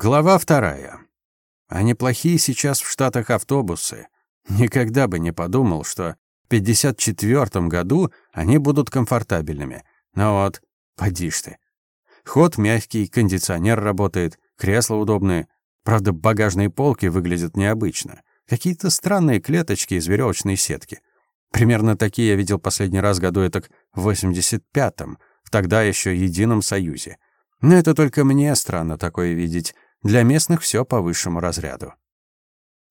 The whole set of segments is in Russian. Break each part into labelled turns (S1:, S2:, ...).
S1: Глава вторая. А неплохие сейчас в Штатах автобусы. Никогда бы не подумал, что в 54 году они будут комфортабельными. Но вот, поди ж ты. Ход мягкий, кондиционер работает, кресла удобные. Правда, багажные полки выглядят необычно. Какие-то странные клеточки из веревочной сетки. Примерно такие я видел последний раз году этак в 85-м, в тогда еще Едином Союзе. Но это только мне странно такое видеть. Для местных все по высшему разряду.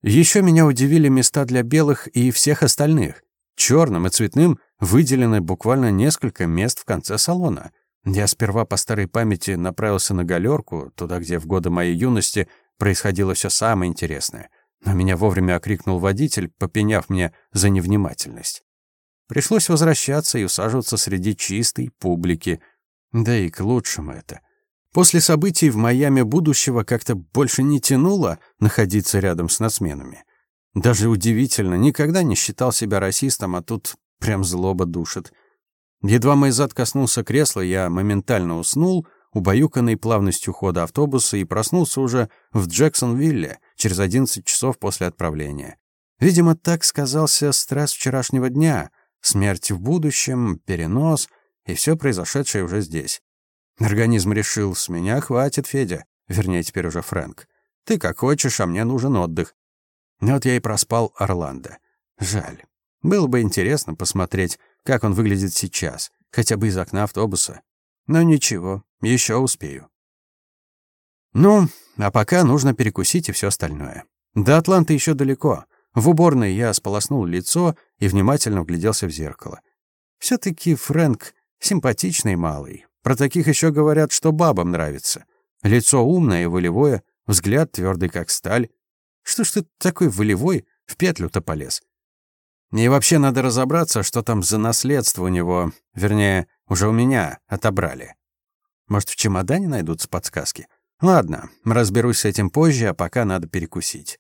S1: Еще меня удивили места для белых и всех остальных. Черным и цветным выделены буквально несколько мест в конце салона. Я сперва по старой памяти направился на галерку, туда, где в годы моей юности происходило все самое интересное. Но меня вовремя окрикнул водитель, попеняв мне за невнимательность. Пришлось возвращаться и усаживаться среди чистой публики. Да и к лучшему это. После событий в Майами будущего как-то больше не тянуло находиться рядом с нацменами. Даже удивительно, никогда не считал себя расистом, а тут прям злоба душит. Едва мой зад коснулся кресла, я моментально уснул, убаюканный плавностью хода автобуса, и проснулся уже в Джексонвилле через 11 часов после отправления. Видимо, так сказался стресс вчерашнего дня, смерть в будущем, перенос и все произошедшее уже здесь. Организм решил, с меня хватит, Федя, вернее, теперь уже Фрэнк. Ты как хочешь, а мне нужен отдых. Вот я и проспал Орландо. Жаль. Было бы интересно посмотреть, как он выглядит сейчас, хотя бы из окна автобуса. Но ничего, еще успею. Ну, а пока нужно перекусить и все остальное. До Атланты еще далеко. В уборной я сполоснул лицо и внимательно вгляделся в зеркало. все таки Фрэнк симпатичный малый. Про таких еще говорят, что бабам нравится. Лицо умное и волевое, взгляд твердый как сталь. Что ж ты такой волевой в петлю-то полез? И вообще надо разобраться, что там за наследство у него, вернее, уже у меня отобрали. Может, в чемодане найдутся подсказки? Ладно, разберусь с этим позже, а пока надо перекусить.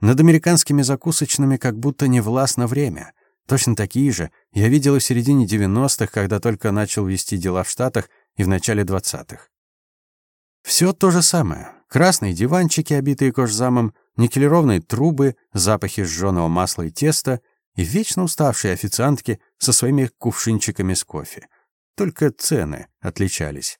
S1: Над американскими закусочными как будто не властно время. Точно такие же я видел в середине 90-х, когда только начал вести дела в Штатах и в начале 20-х. Все то же самое. Красные диванчики, обитые кожзамом, никелированные трубы, запахи сжёного масла и теста и вечно уставшие официантки со своими кувшинчиками с кофе. Только цены отличались.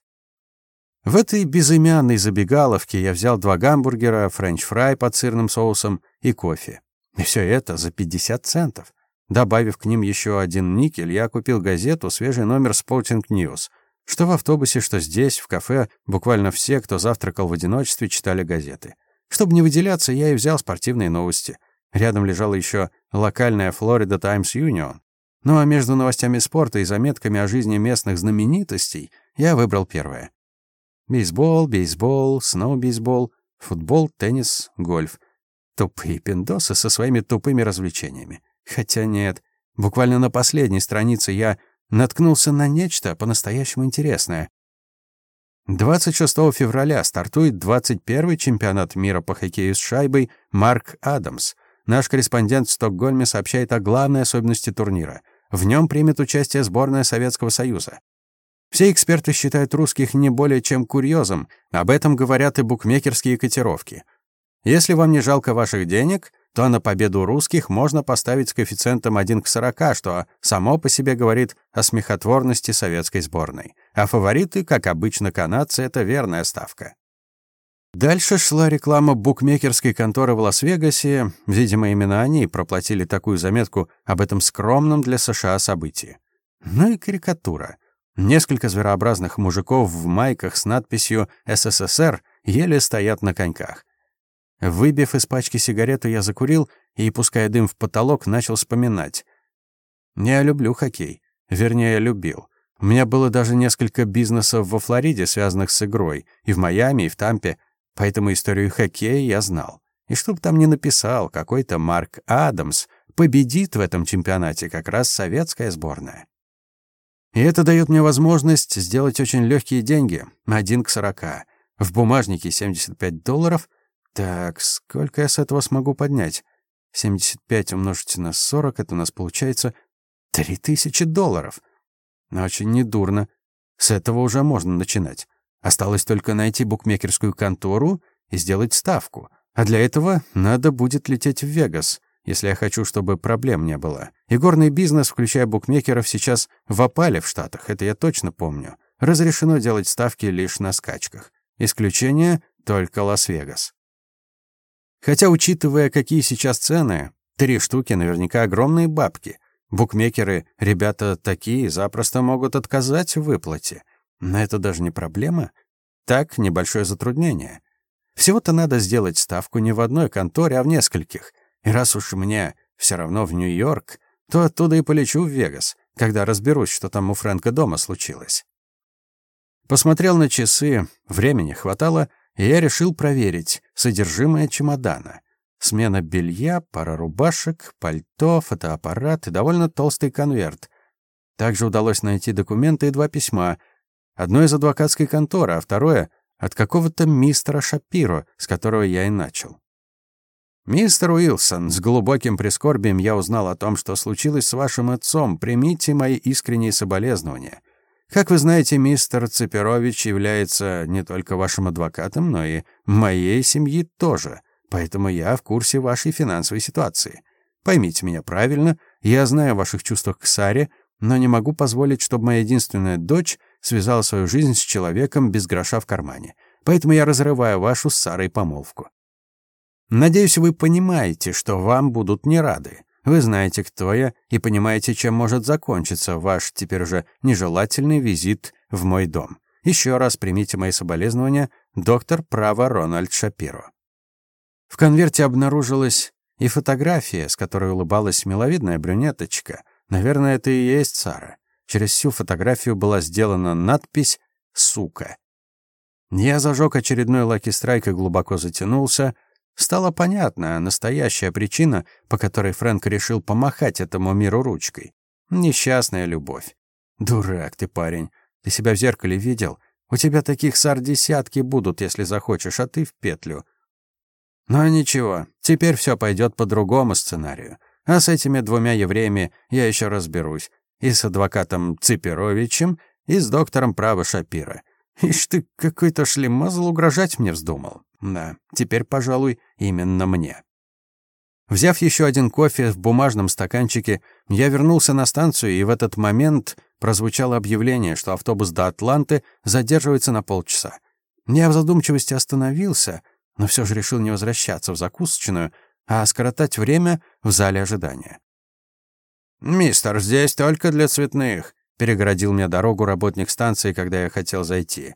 S1: В этой безымянной забегаловке я взял два гамбургера, french fry под сырным соусом и кофе. И все это за 50 центов. Добавив к ним еще один никель, я купил газету, свежий номер Sporting News. Что в автобусе, что здесь, в кафе, буквально все, кто завтракал в одиночестве, читали газеты. Чтобы не выделяться, я и взял спортивные новости. Рядом лежала еще локальная Florida Times Union. Ну а между новостями спорта и заметками о жизни местных знаменитостей я выбрал первое. Бейсбол, бейсбол, сноу-бейсбол, футбол, теннис, гольф. Тупые пиндосы со своими тупыми развлечениями. Хотя нет, буквально на последней странице я наткнулся на нечто по-настоящему интересное. 26 февраля стартует 21-й чемпионат мира по хоккею с шайбой Марк Адамс. Наш корреспондент в Стокгольме сообщает о главной особенности турнира. В нем примет участие сборная Советского Союза. Все эксперты считают русских не более чем курьезом, об этом говорят и букмекерские котировки. Если вам не жалко ваших денег, то на победу русских можно поставить с коэффициентом 1 к 40, что само по себе говорит о смехотворности советской сборной. А фавориты, как обычно канадцы, это верная ставка. Дальше шла реклама букмекерской конторы в Лас-Вегасе. Видимо, именно они проплатили такую заметку об этом скромном для США событии. Ну и карикатура. Несколько зверообразных мужиков в майках с надписью «СССР» еле стоят на коньках. Выбив из пачки сигарету, я закурил и, пуская дым в потолок, начал вспоминать. Я люблю хоккей. Вернее, любил. У меня было даже несколько бизнесов во Флориде, связанных с игрой, и в Майами, и в Тампе, поэтому историю хоккея я знал. И чтоб там ни написал, какой-то Марк Адамс победит в этом чемпионате как раз советская сборная. И это дает мне возможность сделать очень легкие деньги, один к сорока. В бумажнике 75 долларов. Так, сколько я с этого смогу поднять? 75 умножить на 40, это у нас получается 3000 долларов. Очень недурно. С этого уже можно начинать. Осталось только найти букмекерскую контору и сделать ставку. А для этого надо будет лететь в Вегас, если я хочу, чтобы проблем не было. И бизнес, включая букмекеров, сейчас в опале в Штатах, это я точно помню. Разрешено делать ставки лишь на скачках. Исключение — только Лас-Вегас. Хотя, учитывая, какие сейчас цены, три штуки наверняка огромные бабки. Букмекеры, ребята такие, запросто могут отказать в выплате. Но это даже не проблема. Так, небольшое затруднение. Всего-то надо сделать ставку не в одной конторе, а в нескольких. И раз уж мне все равно в Нью-Йорк, то оттуда и полечу в Вегас, когда разберусь, что там у Фрэнка дома случилось. Посмотрел на часы, времени хватало, и я решил проверить содержимое чемодана. Смена белья, пара рубашек, пальто, фотоаппарат и довольно толстый конверт. Также удалось найти документы и два письма. Одно из адвокатской конторы, а второе — от какого-то мистера Шапиро, с которого я и начал. «Мистер Уилсон, с глубоким прискорбием я узнал о том, что случилось с вашим отцом. Примите мои искренние соболезнования. Как вы знаете, мистер Цепирович является не только вашим адвокатом, но и моей семьи тоже, поэтому я в курсе вашей финансовой ситуации. Поймите меня правильно, я знаю о ваших чувствах к Саре, но не могу позволить, чтобы моя единственная дочь связала свою жизнь с человеком без гроша в кармане. Поэтому я разрываю вашу с Сарой помолвку. Надеюсь, вы понимаете, что вам будут не рады. Вы знаете, кто я, и понимаете, чем может закончиться ваш теперь уже нежелательный визит в мой дом. Еще раз примите мои соболезнования, доктор права Рональд Шапиро. В конверте обнаружилась и фотография, с которой улыбалась миловидная брюнеточка. Наверное, это и есть Сара. Через всю фотографию была сделана надпись «Сука». Я зажег очередной Lucky Strike и глубоко затянулся — Стала понятна настоящая причина, по которой Фрэнк решил помахать этому миру ручкой. Несчастная любовь. Дурак ты, парень. Ты себя в зеркале видел? У тебя таких сар десятки будут, если захочешь, а ты в петлю. Но ничего, теперь все пойдет по другому сценарию. А с этими двумя евреями я еще разберусь. И с адвокатом Циперовичем, и с доктором права Шапира. Ишь ты, какой-то шлемазл угрожать мне вздумал. Да, теперь, пожалуй, именно мне. Взяв еще один кофе в бумажном стаканчике, я вернулся на станцию, и в этот момент прозвучало объявление, что автобус до Атланты задерживается на полчаса. Я в задумчивости остановился, но все же решил не возвращаться в закусочную, а скоротать время в зале ожидания. «Мистер, здесь только для цветных», — перегородил мне дорогу работник станции, когда я хотел зайти.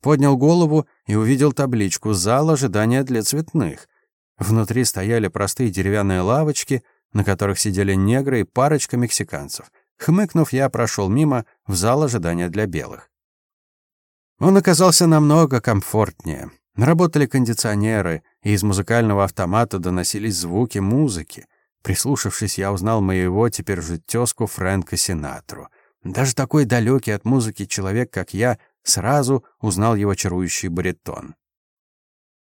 S1: Поднял голову и увидел табличку «Зал ожидания для цветных». Внутри стояли простые деревянные лавочки, на которых сидели негры и парочка мексиканцев. Хмыкнув, я прошел мимо в зал ожидания для белых. Он оказался намного комфортнее. Работали кондиционеры, и из музыкального автомата доносились звуки музыки. Прислушавшись, я узнал моего теперь же тезку Фрэнка Синатру. Даже такой далекий от музыки человек, как я, Сразу узнал его чарующий баритон.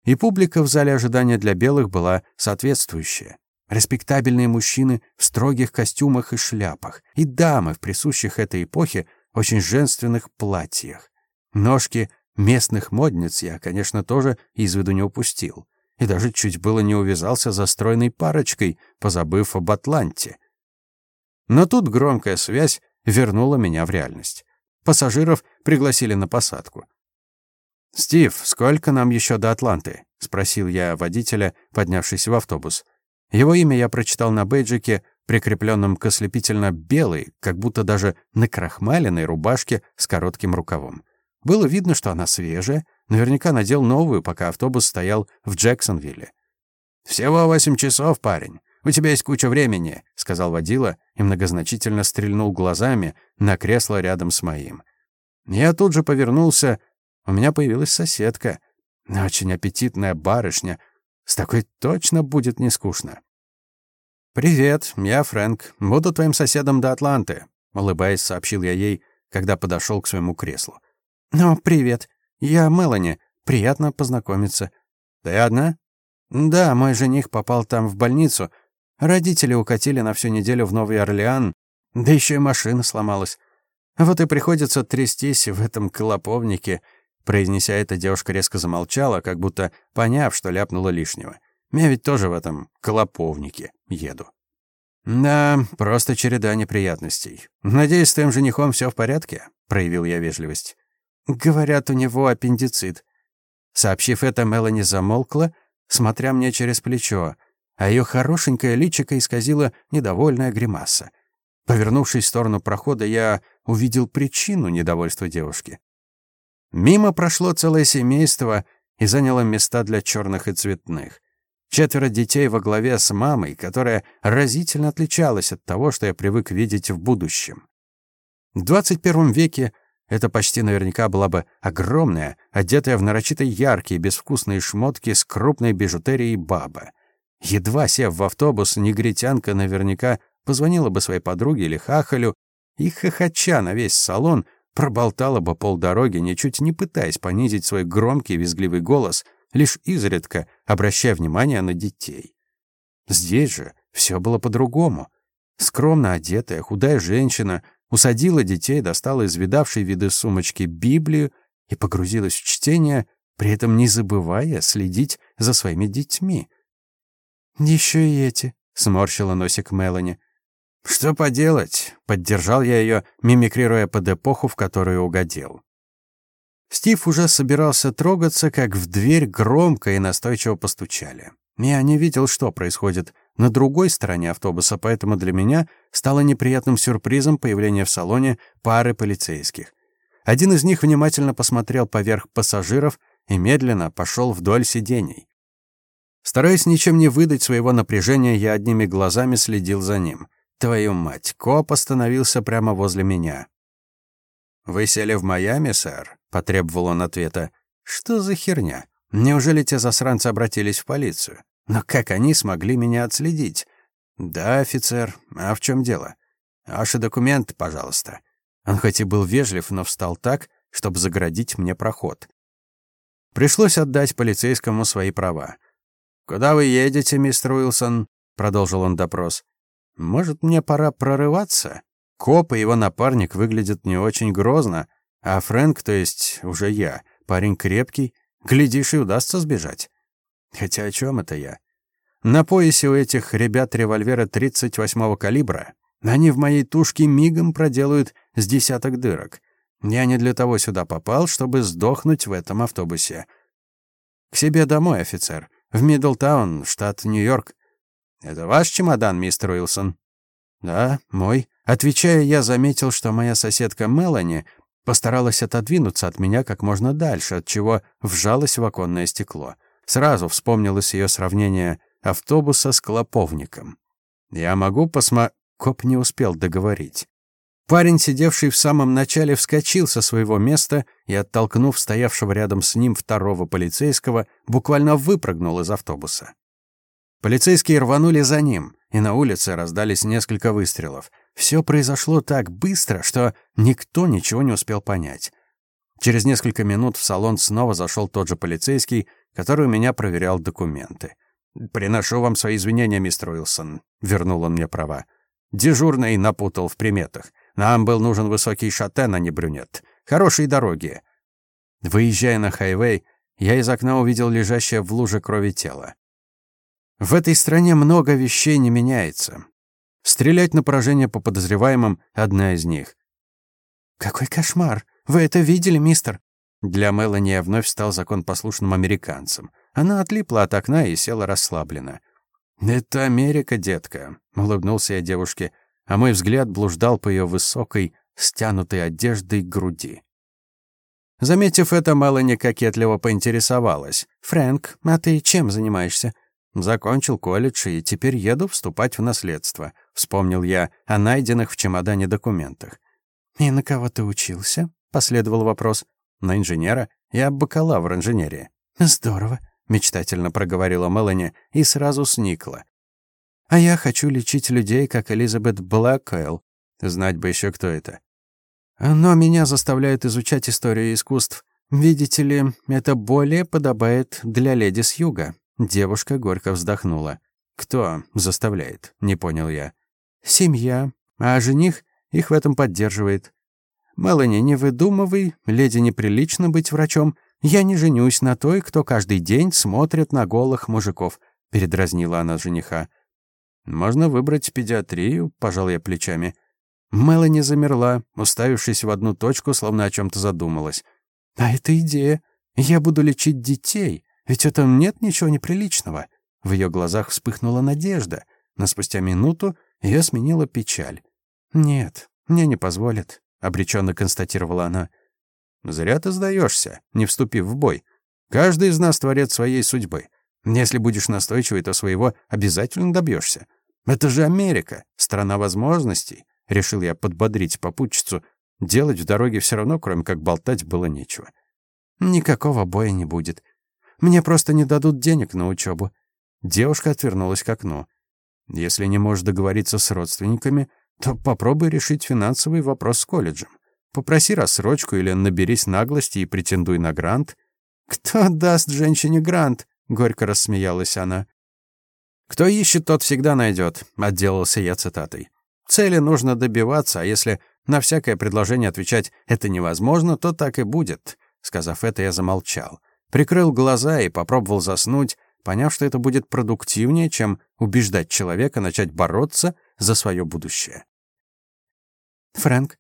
S1: И публика в зале ожидания для белых была соответствующая. Респектабельные мужчины в строгих костюмах и шляпах, и дамы в присущих этой эпохе очень женственных платьях. Ножки местных модниц я, конечно, тоже из виду не упустил. И даже чуть было не увязался за стройной парочкой, позабыв об Атланте. Но тут громкая связь вернула меня в реальность. Пассажиров пригласили на посадку. «Стив, сколько нам еще до Атланты?» — спросил я водителя, поднявшись в автобус. Его имя я прочитал на бейджике, прикрепленном к ослепительно белой, как будто даже накрахмаленной рубашке с коротким рукавом. Было видно, что она свежая, наверняка надел новую, пока автобус стоял в Джексонвилле. «Всего восемь часов, парень. «У тебя есть куча времени», — сказал водила и многозначительно стрельнул глазами на кресло рядом с моим. Я тут же повернулся. У меня появилась соседка. Очень аппетитная барышня. С такой точно будет не скучно. «Привет, я Фрэнк. Буду твоим соседом до Атланты», — улыбаясь, сообщил я ей, когда подошел к своему креслу. «Ну, привет. Я Мелани. Приятно познакомиться». «Ты одна?» «Да, мой жених попал там в больницу. Родители укатили на всю неделю в Новый Орлеан, да еще и машина сломалась. Вот и приходится трястись в этом клоповнике. Произнеся это, девушка резко замолчала, как будто поняв, что ляпнула лишнего. Я ведь тоже в этом колоповнике еду. «Да, просто череда неприятностей. Надеюсь, с твоим женихом все в порядке?» — проявил я вежливость. «Говорят, у него аппендицит». Сообщив это, Мелани замолкла, смотря мне через плечо, а ее хорошенькое личико исказило недовольная гримаса. Повернувшись в сторону прохода, я увидел причину недовольства девушки. Мимо прошло целое семейство и заняло места для черных и цветных. Четверо детей во главе с мамой, которая разительно отличалась от того, что я привык видеть в будущем. В 21 веке это почти наверняка была бы огромная, одетая в нарочито яркие безвкусные шмотки с крупной бижутерией баба. Едва сев в автобус, негритянка наверняка позвонила бы своей подруге или хахалю и, хохоча на весь салон, проболтала бы полдороги, ничуть не пытаясь понизить свой громкий визгливый голос — лишь изредка обращая внимание на детей. Здесь же все было по-другому. Скромно одетая, худая женщина усадила детей, достала из видавшей виды сумочки Библию и погрузилась в чтение, при этом не забывая следить за своими детьми. «Еще и эти», — сморщила носик Мелани. «Что поделать?» — поддержал я ее, мимикрируя под эпоху, в которую угодил. Стив уже собирался трогаться, как в дверь громко и настойчиво постучали. Я не видел, что происходит на другой стороне автобуса, поэтому для меня стало неприятным сюрпризом появление в салоне пары полицейских. Один из них внимательно посмотрел поверх пассажиров и медленно пошел вдоль сидений. Стараясь ничем не выдать своего напряжения, я одними глазами следил за ним. Твою мать, коп остановился прямо возле меня. «Вы сели в Майами, сэр?» — потребовал он ответа. «Что за херня? Неужели те засранцы обратились в полицию? Но как они смогли меня отследить?» «Да, офицер. А в чем дело?» «Ваши документы, пожалуйста». Он хоть и был вежлив, но встал так, чтобы загородить мне проход. Пришлось отдать полицейскому свои права. «Куда вы едете, мистер Уилсон?» — продолжил он допрос. «Может, мне пора прорываться?» Коп и его напарник выглядят не очень грозно, а Фрэнк, то есть уже я, парень крепкий, глядишь, и удастся сбежать. Хотя о чем это я? На поясе у этих ребят револьвера 38-го калибра. Они в моей тушке мигом проделают с десяток дырок. Я не для того сюда попал, чтобы сдохнуть в этом автобусе. К себе домой, офицер. В Миддлтаун, штат Нью-Йорк. Это ваш чемодан, мистер Уилсон? Да, мой. Отвечая, я заметил, что моя соседка Мелани постаралась отодвинуться от меня как можно дальше, от чего вжалась в оконное стекло. Сразу вспомнилось ее сравнение автобуса с клоповником. «Я могу посма...» Коп не успел договорить. Парень, сидевший в самом начале, вскочил со своего места и, оттолкнув стоявшего рядом с ним второго полицейского, буквально выпрыгнул из автобуса. Полицейские рванули за ним, и на улице раздались несколько выстрелов — все произошло так быстро, что никто ничего не успел понять. Через несколько минут в салон снова зашел тот же полицейский, который у меня проверял документы. «Приношу вам свои извинения, мистер Уилсон», — вернул он мне права. «Дежурный напутал в приметах. Нам был нужен высокий шатен, а не брюнет. Хорошие дороги». Выезжая на хайвей, я из окна увидел лежащее в луже крови тело. В этой стране много вещей не меняется. Стрелять на поражение по подозреваемым — одна из них. «Какой кошмар! Вы это видели, мистер?» Для Мелани я вновь стал законопослушным американцем. Она отлипла от окна и села расслабленно. «Это Америка, детка», — улыбнулся я девушке, а мой взгляд блуждал по ее высокой, стянутой одеждой груди. Заметив это, Мелани кокетливо поинтересовалась. «Фрэнк, а ты чем занимаешься?» Закончил колледж и теперь еду вступать в наследство. Вспомнил я о найденных в чемодане документах. «И на кого ты учился?» — последовал вопрос. «На инженера. Я бакалавр инженерии». «Здорово», — мечтательно проговорила Мелани и сразу сникла. «А я хочу лечить людей, как Элизабет Блэквелл. Знать бы еще, кто это. Но меня заставляют изучать историю искусств. Видите ли, это более подобает для леди с юга. Девушка горько вздохнула. «Кто заставляет?» — не понял я. «Семья. А жених их в этом поддерживает». «Мелани, не выдумывай, леди неприлично быть врачом. Я не женюсь на той, кто каждый день смотрит на голых мужиков», — передразнила она жениха. «Можно выбрать педиатрию», — пожал я плечами. Мелани замерла, уставившись в одну точку, словно о чем то задумалась. «А это идея. Я буду лечить детей, ведь в этом нет ничего неприличного». В ее глазах вспыхнула надежда, но спустя минуту ее сменила печаль. «Нет, мне не позволят», — обреченно констатировала она. «Зря ты сдаешься, не вступив в бой. Каждый из нас творец своей судьбы. Если будешь настойчивый, то своего обязательно добьешься. Это же Америка, страна возможностей. Решил я подбодрить попутчицу. Делать в дороге все равно, кроме как болтать, было нечего. Никакого боя не будет. Мне просто не дадут денег на учебу. Девушка отвернулась к окну. Если не можешь договориться с родственниками, то попробуй решить финансовый вопрос с колледжем. Попроси рассрочку или наберись наглости и претендуй на грант. «Кто даст женщине грант?» — горько рассмеялась она. «Кто ищет, тот всегда найдет», — отделался я цитатой. «Цели нужно добиваться, а если на всякое предложение отвечать «это невозможно», то так и будет». Сказав это, я замолчал. Прикрыл глаза и попробовал заснуть, поняв, что это будет продуктивнее, чем убеждать человека начать бороться за свое будущее. «Фрэнк,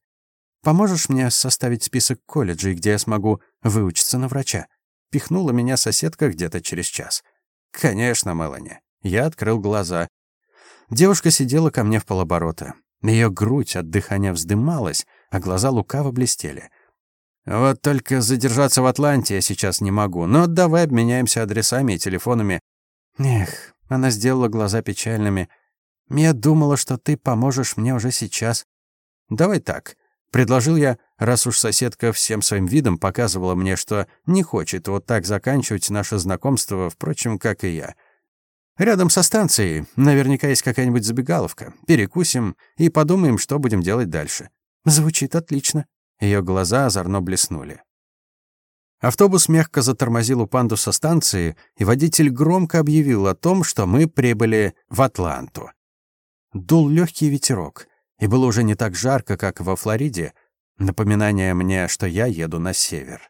S1: поможешь мне составить список колледжей, где я смогу выучиться на врача?» Пихнула меня соседка где-то через час. «Конечно, Мелани». Я открыл глаза. Девушка сидела ко мне в полоборота. Ее грудь от дыхания вздымалась, а глаза лукаво блестели. «Вот только задержаться в Атланте я сейчас не могу, но давай обменяемся адресами и телефонами». Эх, она сделала глаза печальными. «Я думала, что ты поможешь мне уже сейчас». «Давай так», — предложил я, раз уж соседка всем своим видом показывала мне, что не хочет вот так заканчивать наше знакомство, впрочем, как и я. Рядом со станцией наверняка есть какая-нибудь забегаловка. Перекусим и подумаем, что будем делать дальше. Звучит отлично. Ее глаза озорно блеснули. Автобус мягко затормозил у пандуса станции, и водитель громко объявил о том, что мы прибыли в Атланту. Дул легкий ветерок, и было уже не так жарко, как во Флориде, напоминание мне, что я еду на север.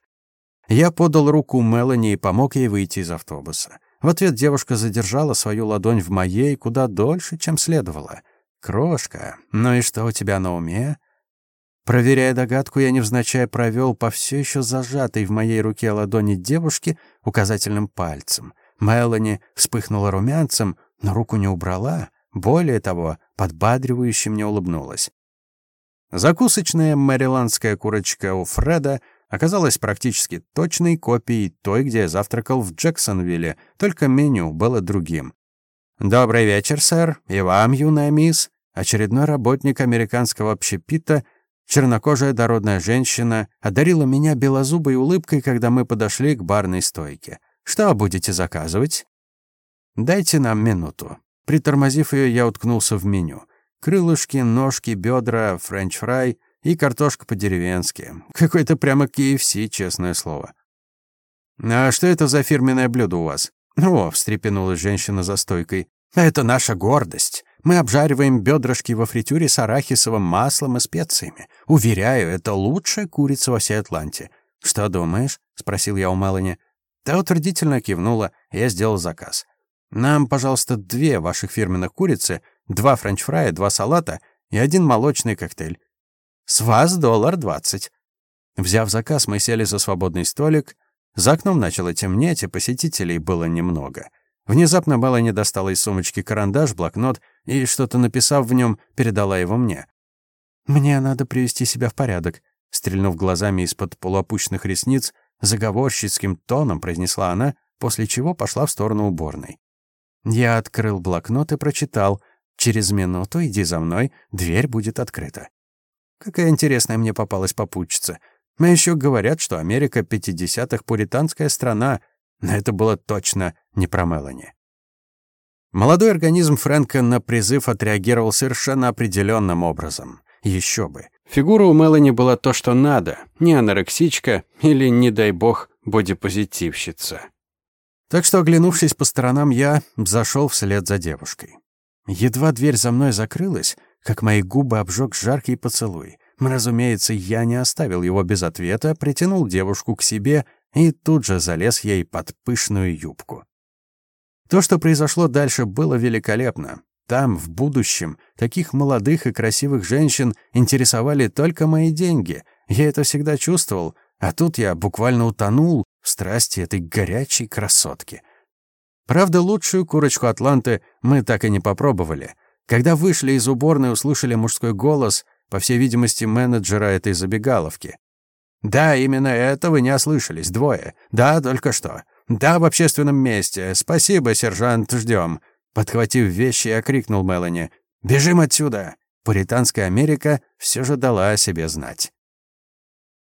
S1: Я подал руку Мелани и помог ей выйти из автобуса. В ответ девушка задержала свою ладонь в моей куда дольше, чем следовало. «Крошка, ну и что у тебя на уме?» Проверяя догадку, я невзначай провел по все еще зажатой в моей руке ладони девушки указательным пальцем. Мелани вспыхнула румянцем, но руку не убрала. Более того, подбадривающе мне улыбнулась. Закусочная мэриландская курочка у Фреда оказалась практически точной копией той, где я завтракал в Джексонвилле, только меню было другим. «Добрый вечер, сэр, и вам, юная мисс». Очередной работник американского общепита, чернокожая дородная женщина, одарила меня белозубой улыбкой, когда мы подошли к барной стойке. «Что будете заказывать?» «Дайте нам минуту». Притормозив ее, я уткнулся в меню. Крылышки, ножки, бедра, french fry — и картошка по-деревенски. Какой-то прямо KFC, честное слово. «А что это за фирменное блюдо у вас?» «О», — встрепенулась женщина за стойкой. «Это наша гордость. Мы обжариваем бедрышки во фритюре с арахисовым маслом и специями. Уверяю, это лучшая курица во всей Атланте». «Что думаешь?» — спросил я у Мелани. Та утвердительно кивнула, я сделал заказ. «Нам, пожалуйста, две ваших фирменных курицы, два френч-фрая, два салата и один молочный коктейль. С вас доллар двадцать». Взяв заказ, мы сели за свободный столик. За окном начало темнеть, и посетителей было немного. Внезапно Белла достала из сумочки карандаш, блокнот и, что-то написав в нем, передала его мне. «Мне надо привести себя в порядок», — стрельнув глазами из-под полуопущенных ресниц, заговорщицким тоном произнесла она, после чего пошла в сторону уборной. Я открыл блокнот и прочитал «Через минуту иди за мной, дверь будет открыта». Какая интересная мне попалась попутчица. Мы еще говорят, что Америка 50-х пуританская страна, но это было точно не про Мелани. Молодой организм Фрэнка на призыв отреагировал совершенно определенным образом. Еще бы. Фигура у Мелани была то, что надо. Не анорексичка или, не дай бог, бодипозитивщица. Так что, оглянувшись по сторонам, я зашел вслед за девушкой. Едва дверь за мной закрылась, как мои губы обжег жаркий поцелуй. Разумеется, я не оставил его без ответа, притянул девушку к себе и тут же залез ей под пышную юбку. То, что произошло дальше, было великолепно. Там, в будущем, таких молодых и красивых женщин интересовали только мои деньги. Я это всегда чувствовал, а тут я буквально утонул в страсти этой горячей красотки. Правда, лучшую курочку Атланты мы так и не попробовали. Когда вышли из уборной, услышали мужской голос, по всей видимости, менеджера этой забегаловки. «Да, именно это вы не ослышались, двое. Да, только что. Да, в общественном месте. Спасибо, сержант, ждем». Подхватив вещи, окрикнул Мелани. «Бежим отсюда!» Пуританская Америка все же дала о себе знать.